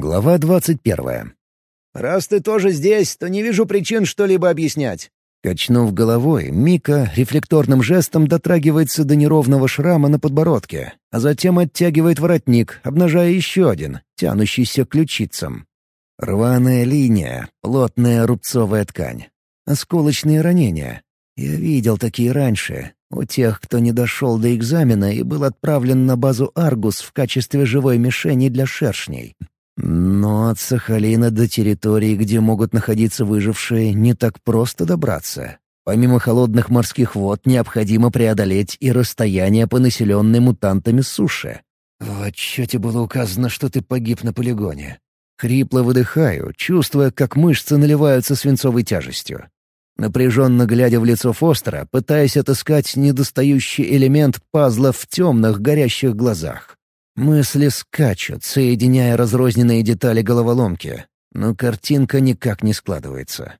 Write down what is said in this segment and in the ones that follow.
Глава двадцать первая. «Раз ты тоже здесь, то не вижу причин что-либо объяснять». Качнув головой, Мика рефлекторным жестом дотрагивается до неровного шрама на подбородке, а затем оттягивает воротник, обнажая еще один, тянущийся к ключицам. Рваная линия, плотная рубцовая ткань. Осколочные ранения. Я видел такие раньше, у тех, кто не дошел до экзамена и был отправлен на базу «Аргус» в качестве живой мишени для шершней. Но от Сахалина до территории, где могут находиться выжившие, не так просто добраться. Помимо холодных морских вод необходимо преодолеть и расстояние по населенной мутантами суше. В отчете было указано, что ты погиб на полигоне. Хрипло выдыхаю, чувствуя, как мышцы наливаются свинцовой тяжестью. Напряженно глядя в лицо Фостера, пытаясь отыскать недостающий элемент пазла в темных горящих глазах. Мысли скачут, соединяя разрозненные детали головоломки, но картинка никак не складывается.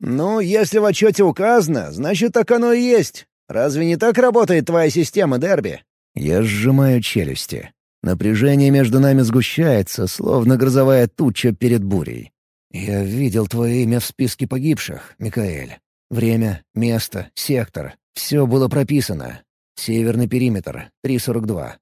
«Ну, если в отчете указано, значит, так оно и есть. Разве не так работает твоя система, Дерби?» Я сжимаю челюсти. Напряжение между нами сгущается, словно грозовая туча перед бурей. «Я видел твое имя в списке погибших, Микаэль. Время, место, сектор — все было прописано. Северный периметр, 342.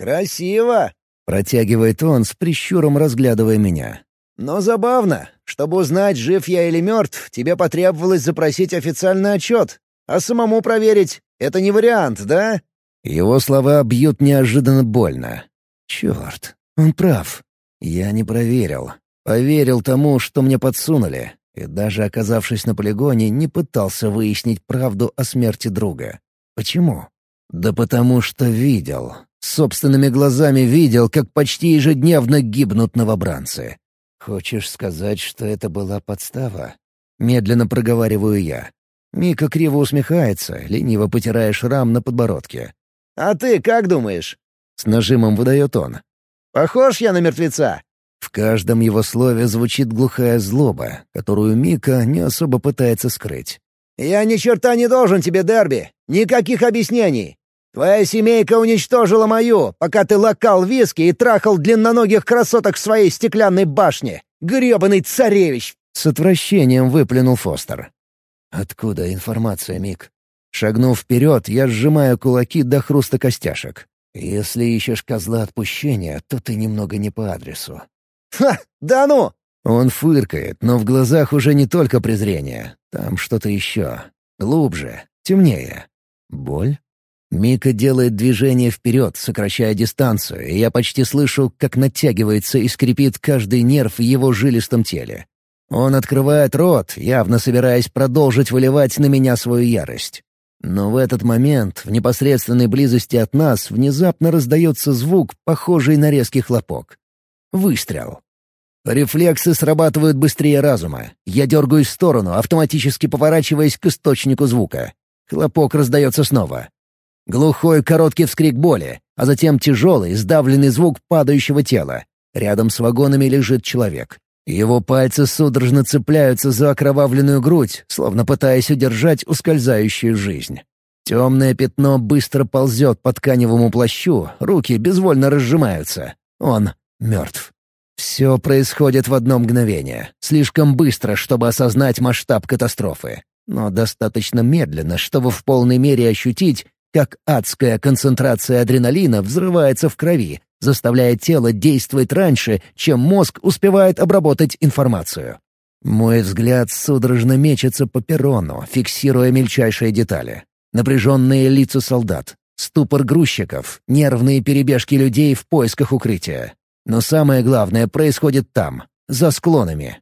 «Красиво!» — протягивает он с прищуром, разглядывая меня. «Но забавно. Чтобы узнать, жив я или мертв, тебе потребовалось запросить официальный отчет. А самому проверить — это не вариант, да?» Его слова бьют неожиданно больно. «Черт, он прав. Я не проверил. Поверил тому, что мне подсунули, и даже оказавшись на полигоне, не пытался выяснить правду о смерти друга. Почему? Да потому что видел. Собственными глазами видел, как почти ежедневно гибнут новобранцы. «Хочешь сказать, что это была подстава?» Медленно проговариваю я. Мика криво усмехается, лениво потирая шрам на подбородке. «А ты как думаешь?» С нажимом выдает он. «Похож я на мертвеца?» В каждом его слове звучит глухая злоба, которую Мика не особо пытается скрыть. «Я ни черта не должен тебе, Дерби! Никаких объяснений! Твоя семейка уничтожила мою, пока ты локал виски и трахал длинноногих красоток в своей стеклянной башне. Гребаный царевич!» С отвращением выплюнул Фостер. «Откуда информация, Мик?» Шагнув вперед, я сжимаю кулаки до хруста костяшек. «Если ищешь козла отпущения, то ты немного не по адресу». «Ха! Да ну!» Он фыркает, но в глазах уже не только презрение. Там что-то еще. Глубже, темнее. Боль? Мика делает движение вперед, сокращая дистанцию, и я почти слышу, как натягивается и скрипит каждый нерв в его жилистом теле. Он открывает рот, явно собираясь продолжить выливать на меня свою ярость. Но в этот момент, в непосредственной близости от нас, внезапно раздается звук, похожий на резкий хлопок. Выстрел. Рефлексы срабатывают быстрее разума. Я дергаюсь в сторону, автоматически поворачиваясь к источнику звука. Хлопок раздается снова. Глухой короткий вскрик боли, а затем тяжелый, сдавленный звук падающего тела. Рядом с вагонами лежит человек. Его пальцы судорожно цепляются за окровавленную грудь, словно пытаясь удержать ускользающую жизнь. Темное пятно быстро ползет по тканевому плащу, руки безвольно разжимаются. Он мертв. Все происходит в одно мгновение, слишком быстро, чтобы осознать масштаб катастрофы, но достаточно медленно, чтобы в полной мере ощутить, как адская концентрация адреналина взрывается в крови, заставляя тело действовать раньше, чем мозг успевает обработать информацию. Мой взгляд судорожно мечется по перрону, фиксируя мельчайшие детали. Напряженные лица солдат, ступор грузчиков, нервные перебежки людей в поисках укрытия. Но самое главное происходит там, за склонами.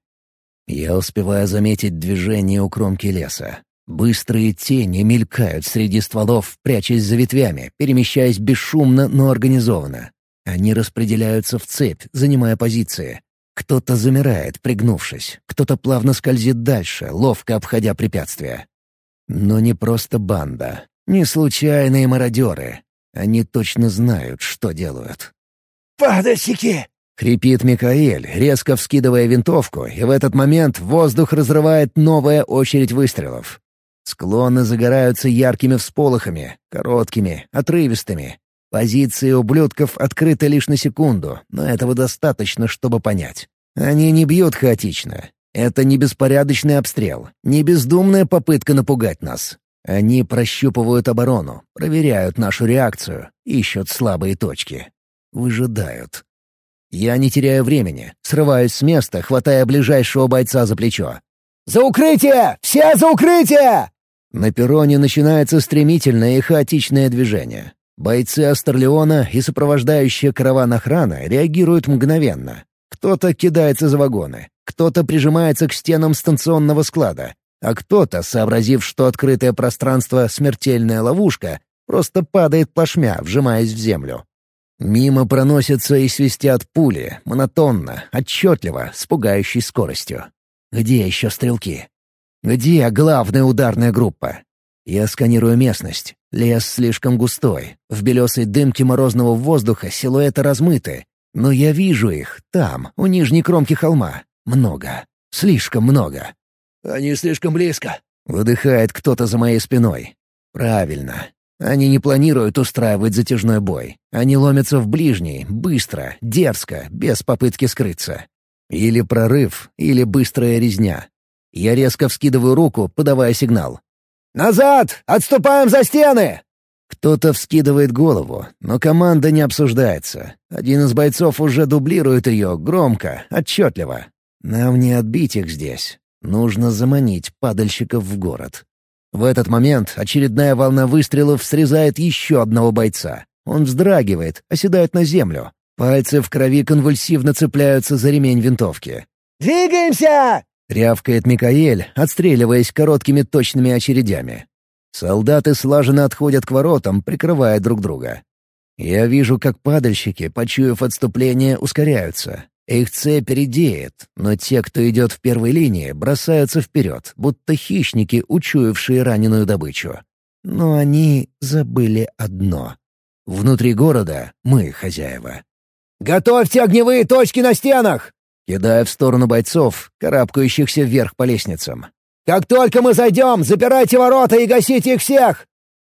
Я успеваю заметить движение у кромки леса. Быстрые тени мелькают среди стволов, прячась за ветвями, перемещаясь бесшумно, но организованно. Они распределяются в цепь, занимая позиции. Кто-то замирает, пригнувшись, кто-то плавно скользит дальше, ловко обходя препятствия. Но не просто банда, не случайные мародеры. Они точно знают, что делают. «Падальщики!» — хрипит Микаэль, резко вскидывая винтовку, и в этот момент воздух разрывает новая очередь выстрелов. Склоны загораются яркими всполохами, короткими, отрывистыми. Позиции ублюдков открыты лишь на секунду, но этого достаточно, чтобы понять. Они не бьют хаотично. Это не беспорядочный обстрел, не бездумная попытка напугать нас. Они прощупывают оборону, проверяют нашу реакцию, ищут слабые точки. Выжидают. Я не теряю времени, срываюсь с места, хватая ближайшего бойца за плечо. «За укрытие! Все за укрытие!» На перроне начинается стремительное и хаотичное движение. Бойцы Астерлеона и сопровождающая караван охрана реагируют мгновенно. Кто-то кидается за вагоны, кто-то прижимается к стенам станционного склада, а кто-то, сообразив, что открытое пространство — смертельная ловушка, просто падает плашмя, вжимаясь в землю. Мимо проносятся и свистят пули, монотонно, отчетливо, с пугающей скоростью. Где еще стрелки? Где главная ударная группа? Я сканирую местность. Лес слишком густой. В белесой дымке морозного воздуха силуэты размыты. Но я вижу их, там, у нижней кромки холма. Много. Слишком много. «Они слишком близко», — выдыхает кто-то за моей спиной. «Правильно. Они не планируют устраивать затяжной бой. Они ломятся в ближний, быстро, дерзко, без попытки скрыться. Или прорыв, или быстрая резня. Я резко вскидываю руку, подавая сигнал. «Назад! Отступаем за стены!» Кто-то вскидывает голову, но команда не обсуждается. Один из бойцов уже дублирует ее громко, отчетливо. Нам не отбить их здесь. Нужно заманить падальщиков в город. В этот момент очередная волна выстрелов срезает еще одного бойца. Он вздрагивает, оседает на землю. Пальцы в крови конвульсивно цепляются за ремень винтовки. «Двигаемся!» — рявкает Микаэль, отстреливаясь короткими точными очередями. Солдаты слаженно отходят к воротам, прикрывая друг друга. Я вижу, как падальщики, почуяв отступление, ускоряются. Их цепь редеет, но те, кто идет в первой линии, бросаются вперед, будто хищники, учуявшие раненую добычу. Но они забыли одно. Внутри города мы хозяева. «Готовьте огневые точки на стенах!» Кидая в сторону бойцов, карабкающихся вверх по лестницам. «Как только мы зайдем, запирайте ворота и гасите их всех!»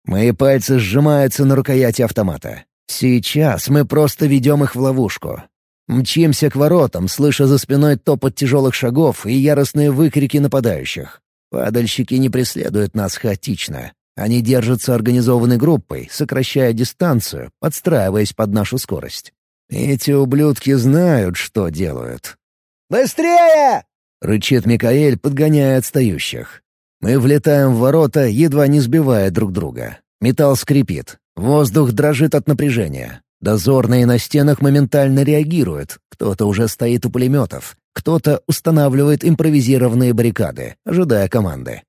Мои пальцы сжимаются на рукояти автомата. Сейчас мы просто ведем их в ловушку. Мчимся к воротам, слыша за спиной топот тяжелых шагов и яростные выкрики нападающих. Падальщики не преследуют нас хаотично. Они держатся организованной группой, сокращая дистанцию, подстраиваясь под нашу скорость. Эти ублюдки знают, что делают. «Быстрее!» — рычит Микаэль, подгоняя отстающих. Мы влетаем в ворота, едва не сбивая друг друга. Металл скрипит. Воздух дрожит от напряжения. Дозорные на стенах моментально реагируют. Кто-то уже стоит у пулеметов. Кто-то устанавливает импровизированные баррикады, ожидая команды.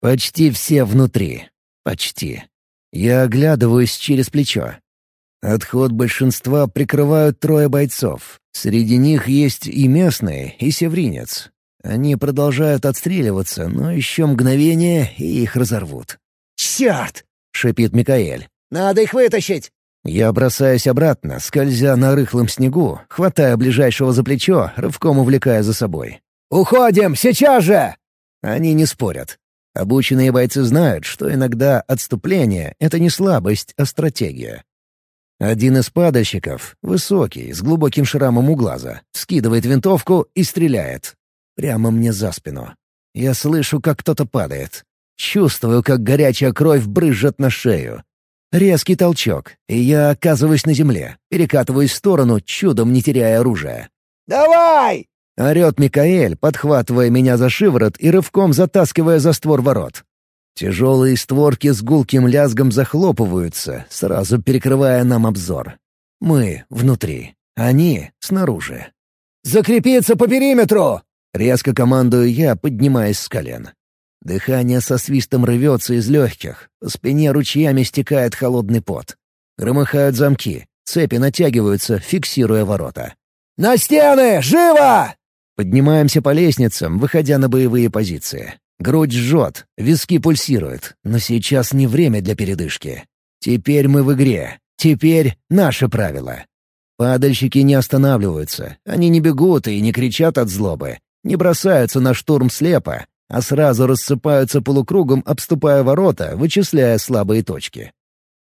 Почти все внутри. Почти. Я оглядываюсь через плечо. Отход большинства прикрывают трое бойцов. Среди них есть и местные, и севринец. Они продолжают отстреливаться, но еще мгновение, и их разорвут. «Черт!» — шипит Микаэль. «Надо их вытащить!» Я бросаюсь обратно, скользя на рыхлом снегу, хватая ближайшего за плечо, рывком увлекая за собой. «Уходим! Сейчас же!» Они не спорят. Обученные бойцы знают, что иногда отступление — это не слабость, а стратегия. Один из падальщиков, высокий, с глубоким шрамом у глаза, скидывает винтовку и стреляет. Прямо мне за спину. Я слышу, как кто-то падает. Чувствую, как горячая кровь брызжет на шею. Резкий толчок, и я оказываюсь на земле, перекатываюсь в сторону, чудом не теряя оружия. «Давай!» — орёт Микаэль, подхватывая меня за шиворот и рывком затаскивая за створ ворот. Тяжелые створки с гулким лязгом захлопываются, сразу перекрывая нам обзор. Мы внутри, они снаружи. «Закрепиться по периметру!» — резко командую я, поднимаясь с колен. Дыхание со свистом рвется из легких, по спине ручьями стекает холодный пот. Громыхают замки, цепи натягиваются, фиксируя ворота. «На стены! Живо!» Поднимаемся по лестницам, выходя на боевые позиции. Грудь жжет, виски пульсируют, но сейчас не время для передышки. Теперь мы в игре. Теперь наше правило. Падальщики не останавливаются, они не бегут и не кричат от злобы, не бросаются на штурм слепо, а сразу рассыпаются полукругом, обступая ворота, вычисляя слабые точки.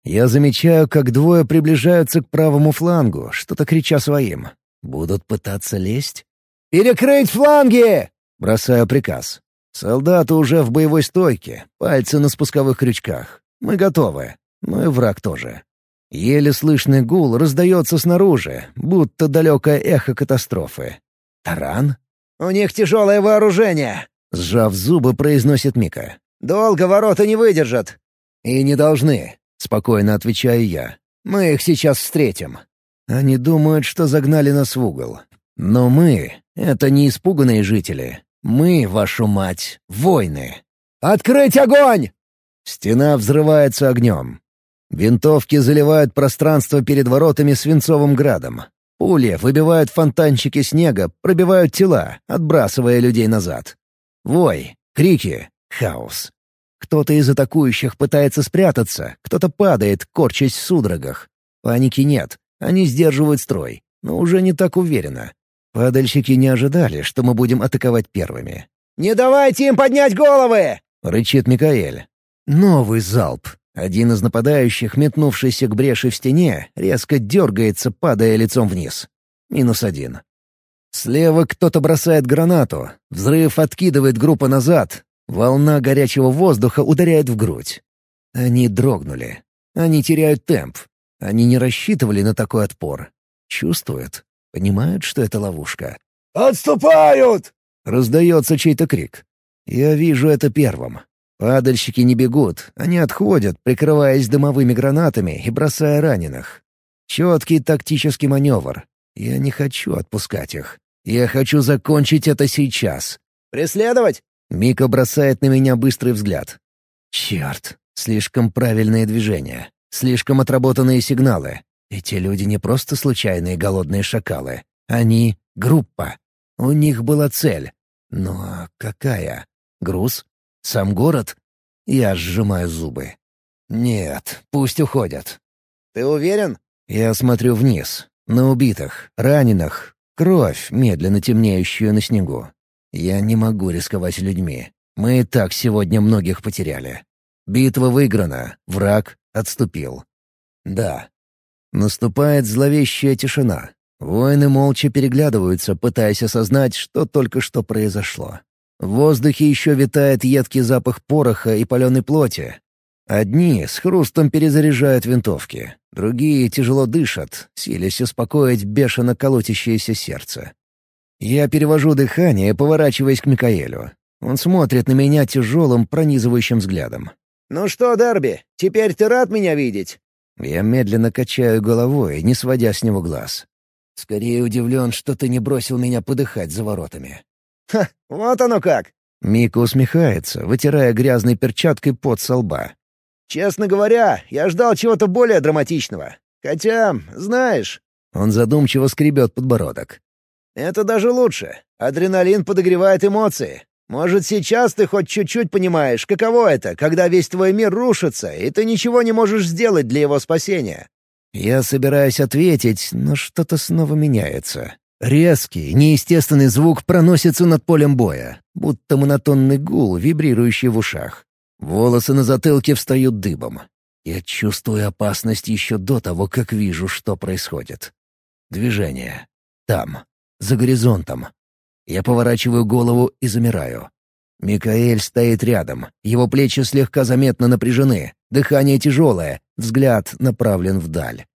Я замечаю, как двое приближаются к правому флангу, что-то крича своим. Будут пытаться лезть? «Перекрыть фланги!» — бросаю приказ. Солдаты уже в боевой стойке, пальцы на спусковых крючках. Мы готовы. Ну и враг тоже. Еле слышный гул раздается снаружи, будто далекое эхо катастрофы. «Таран?» «У них тяжелое вооружение!» — сжав зубы, произносит Мика. «Долго ворота не выдержат!» «И не должны», — спокойно отвечаю я. «Мы их сейчас встретим». Они думают, что загнали нас в угол. Но мы — это не испуганные жители. Мы, вашу мать, воины. «Открыть огонь!» Стена взрывается огнем. Винтовки заливают пространство перед воротами свинцовым градом. Пули выбивают фонтанчики снега, пробивают тела, отбрасывая людей назад. Вой, крики, хаос. Кто-то из атакующих пытается спрятаться, кто-то падает, корчась в судорогах. Паники нет, они сдерживают строй, но уже не так уверенно. Падальщики не ожидали, что мы будем атаковать первыми. «Не давайте им поднять головы!» — рычит Микаэль. Новый залп. Один из нападающих, метнувшийся к бреши в стене, резко дергается, падая лицом вниз. Минус один. Слева кто-то бросает гранату. Взрыв откидывает группу назад. Волна горячего воздуха ударяет в грудь. Они дрогнули. Они теряют темп. Они не рассчитывали на такой отпор. Чувствуют. Понимают, что это ловушка. «Отступают!» — раздается чей-то крик. Я вижу это первым. Падальщики не бегут, они отходят, прикрываясь дымовыми гранатами и бросая раненых. Четкий тактический маневр. Я не хочу отпускать их. Я хочу закончить это сейчас. «Преследовать?» Мика бросает на меня быстрый взгляд. Черт, слишком правильные движения, слишком отработанные сигналы. Эти люди не просто случайные голодные шакалы. Они — группа. У них была цель. Но какая? Груз? Сам город? Я сжимаю зубы. Нет, пусть уходят. Ты уверен? Я смотрю вниз. На убитых, раненых, кровь, медленно темнеющую на снегу. Я не могу рисковать людьми. Мы и так сегодня многих потеряли. Битва выиграна, враг отступил. Да. Наступает зловещая тишина. Воины молча переглядываются, пытаясь осознать, что только что произошло. В воздухе еще витает едкий запах пороха и паленой плоти. Одни с хрустом перезаряжают винтовки, другие тяжело дышат, силясь успокоить бешено колотящееся сердце. Я перевожу дыхание, поворачиваясь к Микаэлю. Он смотрит на меня тяжелым, пронизывающим взглядом. «Ну что, Дарби, теперь ты рад меня видеть?» Я медленно качаю головой, не сводя с него глаз. Скорее удивлен, что ты не бросил меня подыхать за воротами. «Ха, вот оно как!» Мика усмехается, вытирая грязной перчаткой пот со лба. «Честно говоря, я ждал чего-то более драматичного. Хотя, знаешь...» Он задумчиво скребет подбородок. «Это даже лучше. Адреналин подогревает эмоции. Может, сейчас ты хоть чуть-чуть понимаешь, каково это, когда весь твой мир рушится, и ты ничего не можешь сделать для его спасения?» Я собираюсь ответить, но что-то снова меняется. Резкий, неестественный звук проносится над полем боя, будто монотонный гул, вибрирующий в ушах. Волосы на затылке встают дыбом. Я чувствую опасность еще до того, как вижу, что происходит. Движение. Там. За горизонтом. Я поворачиваю голову и замираю. Микаэль стоит рядом. Его плечи слегка заметно напряжены. Дыхание тяжелое. Взгляд направлен вдаль.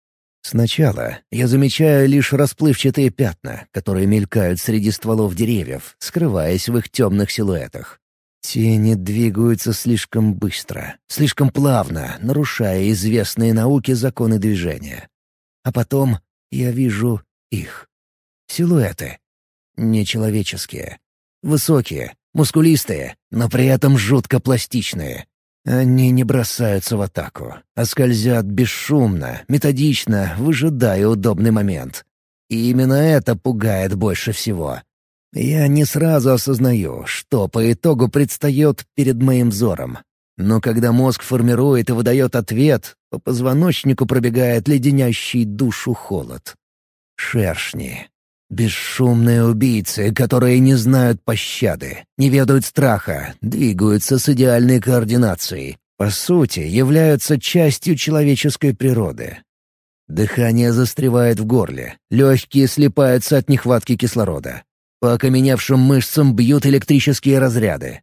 Сначала я замечаю лишь расплывчатые пятна, которые мелькают среди стволов деревьев, скрываясь в их темных силуэтах. Тени двигаются слишком быстро, слишком плавно, нарушая известные науке законы движения. А потом я вижу их. Силуэты. Нечеловеческие. Высокие, мускулистые, но при этом жутко пластичные. Они не бросаются в атаку, а скользят бесшумно, методично, выжидая удобный момент. И именно это пугает больше всего. Я не сразу осознаю, что по итогу предстает перед моим взором. Но когда мозг формирует и выдает ответ, по позвоночнику пробегает леденящий душу холод. Шершни. Бесшумные убийцы, которые не знают пощады, не ведают страха, двигаются с идеальной координацией. по сути, являются частью человеческой природы. Дыхание застревает в горле, легкие слипаются от нехватки кислорода. По окаменевшим мышцам бьют электрические разряды.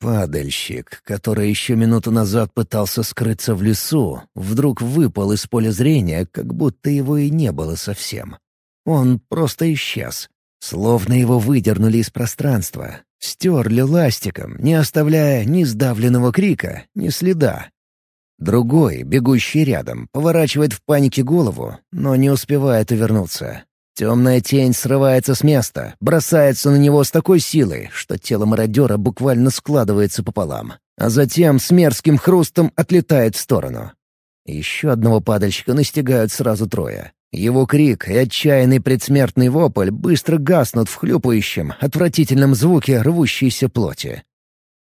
Падальщик, который еще минуту назад пытался скрыться в лесу, вдруг выпал из поля зрения, как будто его и не было совсем. Он просто исчез, словно его выдернули из пространства, стерли ластиком, не оставляя ни сдавленного крика, ни следа. Другой, бегущий рядом, поворачивает в панике голову, но не успевает увернуться. Темная тень срывается с места, бросается на него с такой силой, что тело мародера буквально складывается пополам, а затем с мерзким хрустом отлетает в сторону. Еще одного падальщика настигают сразу трое. Его крик и отчаянный предсмертный вопль быстро гаснут в хлюпающем, отвратительном звуке рвущейся плоти.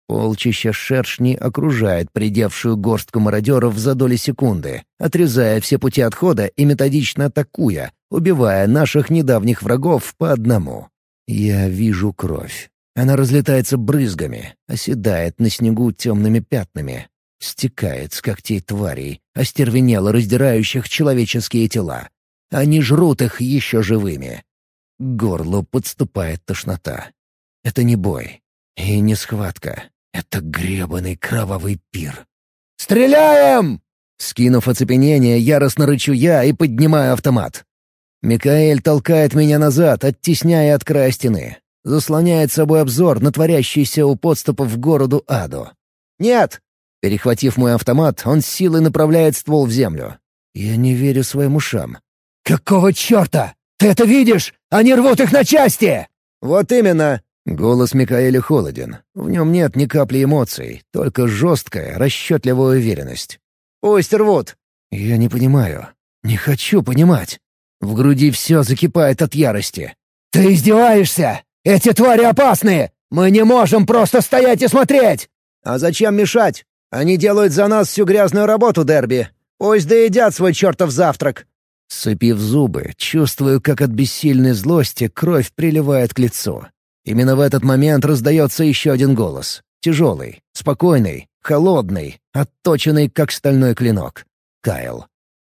Полчища шершней окружает придевшую горстку мародеров за доли секунды, отрезая все пути отхода и методично атакуя, убивая наших недавних врагов по одному. Я вижу кровь. Она разлетается брызгами, оседает на снегу темными пятнами, стекает с когтей тварей, остервенело раздирающих человеческие тела. Они жрут их еще живыми. К горлу подступает тошнота. Это не бой и не схватка. Это гребаный кровавый пир. «Стреляем!» Скинув оцепенение, яростно рычу я и поднимаю автомат. Микаэль толкает меня назад, оттесняя от края стены. Заслоняет собой обзор на творящийся у подступов в городу аду. «Нет!» Перехватив мой автомат, он силой направляет ствол в землю. Я не верю своим ушам. «Какого черта? Ты это видишь? Они рвут их на части!» «Вот именно!» Голос Микаэля холоден. В нем нет ни капли эмоций, только жесткая, расчетливая уверенность. «Пусть рвут!» Я не понимаю. Не хочу понимать. В груди все закипает от ярости. «Ты издеваешься? Эти твари опасны! Мы не можем просто стоять и смотреть!» «А зачем мешать? Они делают за нас всю грязную работу, Дерби. Пусть доедят свой чертов завтрак!» Сцепив зубы, чувствую, как от бессильной злости кровь приливает к лицу. Именно в этот момент раздается еще один голос. Тяжелый, спокойный, холодный, отточенный, как стальной клинок. Кайл.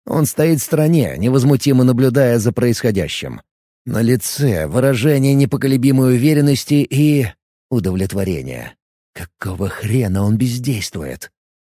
Он стоит в стороне, невозмутимо наблюдая за происходящим. На лице выражение непоколебимой уверенности и... удовлетворения. Какого хрена он бездействует?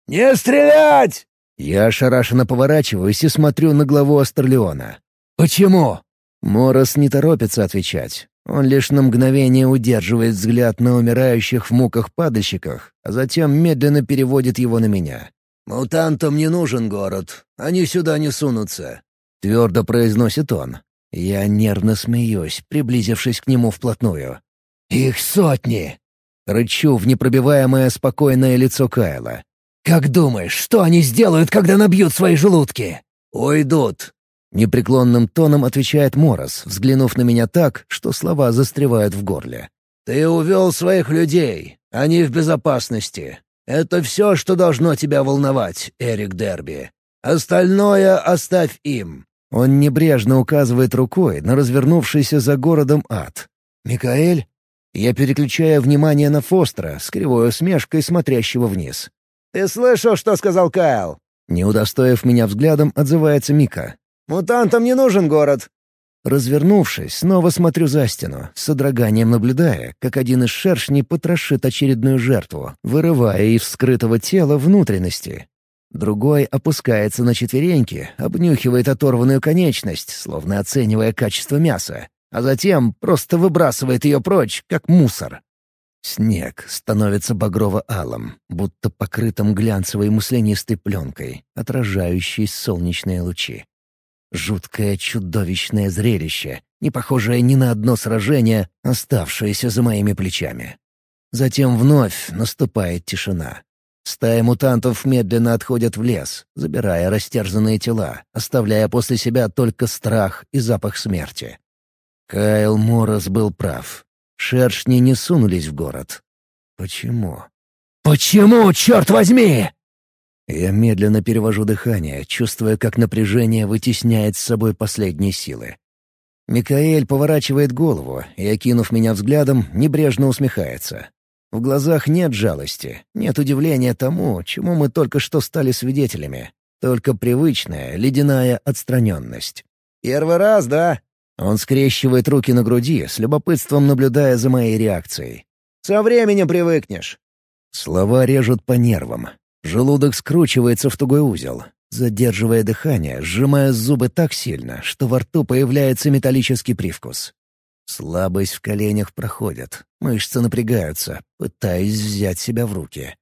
«Не стрелять!» Я ошарашенно поворачиваюсь и смотрю на главу Астерлеона. «Почему?» Морос не торопится отвечать. Он лишь на мгновение удерживает взгляд на умирающих в муках падальщиках, а затем медленно переводит его на меня. «Мутантам не нужен город. Они сюда не сунутся», — твердо произносит он. Я нервно смеюсь, приблизившись к нему вплотную. «Их сотни!» — рычу в непробиваемое спокойное лицо Кайла. «Как думаешь, что они сделают, когда набьют свои желудки?» «Уйдут», Непреклонным тоном отвечает Морос, взглянув на меня так, что слова застревают в горле. «Ты увел своих людей. Они в безопасности. Это все, что должно тебя волновать, Эрик Дерби. Остальное оставь им». Он небрежно указывает рукой на развернувшийся за городом ад. «Микаэль?» Я переключаю внимание на Фостера с кривой усмешкой, смотрящего вниз. «Ты слышал, что сказал Кайл?» Не удостоив меня взглядом, отзывается Мика. Мутантам не нужен город». Развернувшись, снова смотрю за стену, с содроганием наблюдая, как один из шершней потрошит очередную жертву, вырывая из вскрытого тела внутренности. Другой опускается на четвереньки, обнюхивает оторванную конечность, словно оценивая качество мяса, а затем просто выбрасывает ее прочь, как мусор. Снег становится багрово-алым, будто покрытым глянцевой маслянистой пленкой, отражающей солнечные лучи. Жуткое чудовищное зрелище, не похожее ни на одно сражение, оставшееся за моими плечами. Затем вновь наступает тишина. Стаи мутантов медленно отходят в лес, забирая растерзанные тела, оставляя после себя только страх и запах смерти. Кайл Морос был прав. Шершни не сунулись в город. Почему? «Почему, черт возьми?» Я медленно перевожу дыхание, чувствуя, как напряжение вытесняет с собой последние силы. Микаэль поворачивает голову и, окинув меня взглядом, небрежно усмехается. В глазах нет жалости, нет удивления тому, чему мы только что стали свидетелями. Только привычная, ледяная отстраненность. «Первый раз, да?» Он скрещивает руки на груди, с любопытством наблюдая за моей реакцией. «Со временем привыкнешь». Слова режут по нервам. Желудок скручивается в тугой узел. Задерживая дыхание, сжимая зубы так сильно, что во рту появляется металлический привкус. Слабость в коленях проходит, мышцы напрягаются, пытаясь взять себя в руки.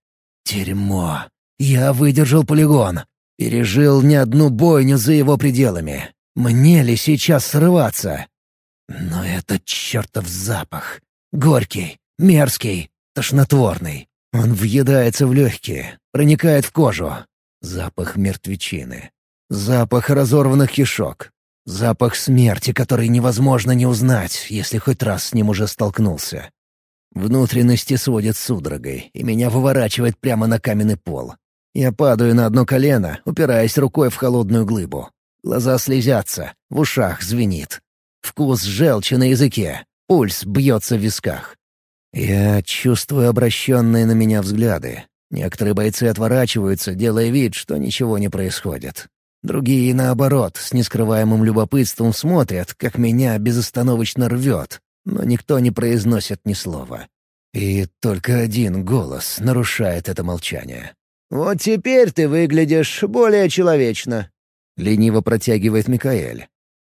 Дерьмо! Я выдержал полигон. Пережил не одну бойню за его пределами. Мне ли сейчас срываться? Но это чертов запах. Горький, мерзкий, тошнотворный. Он въедается в легкие, проникает в кожу. Запах мертвечины. Запах разорванных кишок. Запах смерти, который невозможно не узнать, если хоть раз с ним уже столкнулся. Внутренности сводят судорогой, и меня выворачивает прямо на каменный пол. Я падаю на одно колено, упираясь рукой в холодную глыбу. Глаза слезятся, в ушах звенит. Вкус желчи на языке, пульс бьется в висках. Я чувствую обращенные на меня взгляды. Некоторые бойцы отворачиваются, делая вид, что ничего не происходит. Другие, наоборот, с нескрываемым любопытством смотрят, как меня безостановочно рвет, но никто не произносит ни слова. И только один голос нарушает это молчание. «Вот теперь ты выглядишь более человечно», — лениво протягивает Микаэль.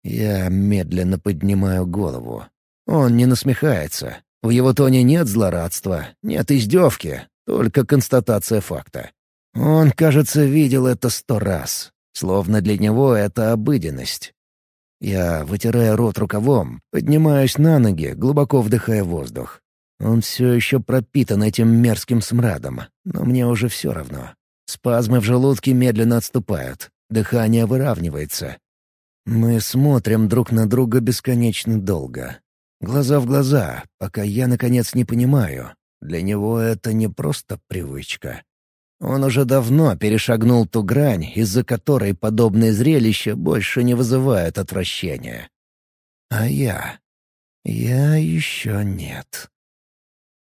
Я медленно поднимаю голову. Он не насмехается. В его тоне нет злорадства, нет издевки, только констатация факта. Он, кажется, видел это сто раз. Словно для него это обыденность. Я, вытирая рот рукавом, поднимаюсь на ноги, глубоко вдыхая воздух. Он все еще пропитан этим мерзким смрадом, но мне уже все равно. Спазмы в желудке медленно отступают, дыхание выравнивается. Мы смотрим друг на друга бесконечно долго. Глаза в глаза, пока я, наконец, не понимаю. Для него это не просто привычка. Он уже давно перешагнул ту грань, из-за которой подобные зрелища больше не вызывают отвращения. А я... Я еще нет.